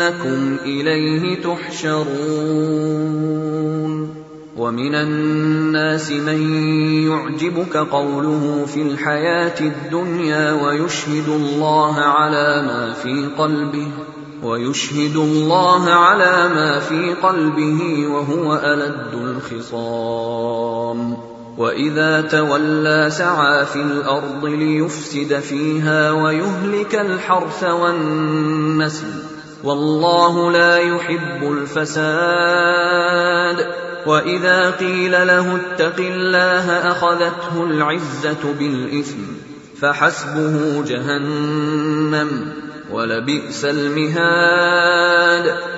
انكم اليه تحشرون ومن الناس من يعجبك قوله في الحياة الدنيا ويشهد الله على ما في قلبه ويشهد الله على ما في قلبه وهو الد الخصام واذا تولى سعى في الأرض ليفسد فيها ويهلك الحرث والنسل والله لا يحب الفساد. وإذا قيل له اتق الله أخذته العزة بالإثم فحسبه جهنم ولبئس المهاد.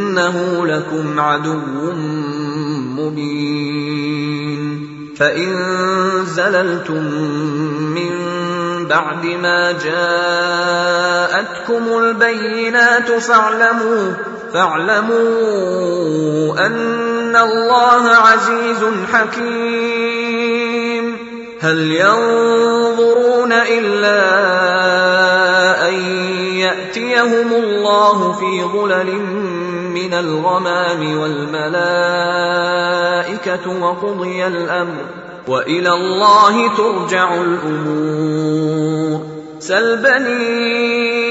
إنه لكم عدو مبين. فإن زللتم من بعد ما جاءتكم البينات فاعلموا فاعلموا أن الله عزيز حكيم. هل ينظرون إلا أن يأتيهم الله في ظلل من الغمام والملائكة وقضي الأمر وإلى الله ترجع الأمور. سل بني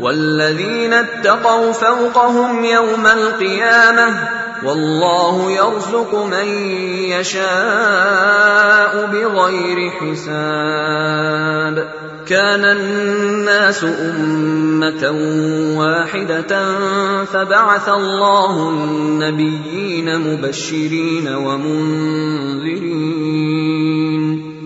والذين اتقوا فوقهم يوم القيامة والله يرزق من يشاء بغير حساب. كان الناس أمة واحدة فبعث الله النبيين مبشرين ومنذرين.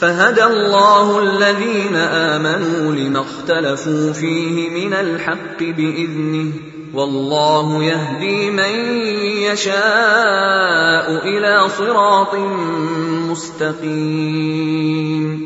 فهدى الله الذين آمنوا لما اختلفوا فيه من الحق بإذنه والله يهدي من يشاء إلى صراط مستقيم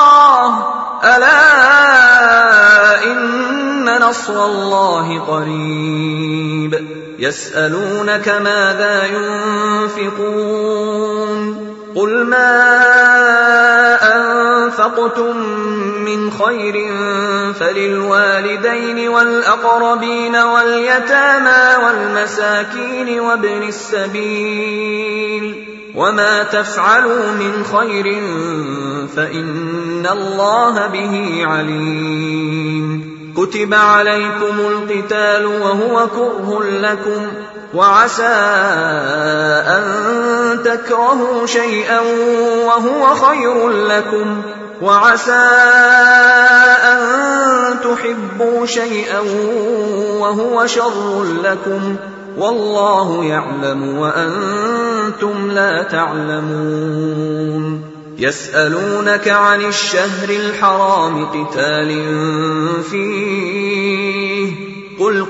نصر الله قريب. يسألونك ماذا ينفقون؟ قل ما أنفقتم من خير فللوالدين والأقربين واليتامى والمساكين وابن السبيل. وما تفعلوا من خير فإن الله به عليم. كتب عليكم القتال وهو كره لكم وعسى أن تكرهوا شيئا وهو خير لكم وعسى أن تحبوا شيئا وهو شر لكم والله يعلم وأنتم لا تعلمون يسألونك عن الشهر الحرام قتال فيه